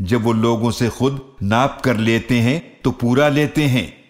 जब वो लोगों से खुद नाप कर लेते हैं तो पूरा लेते हैं।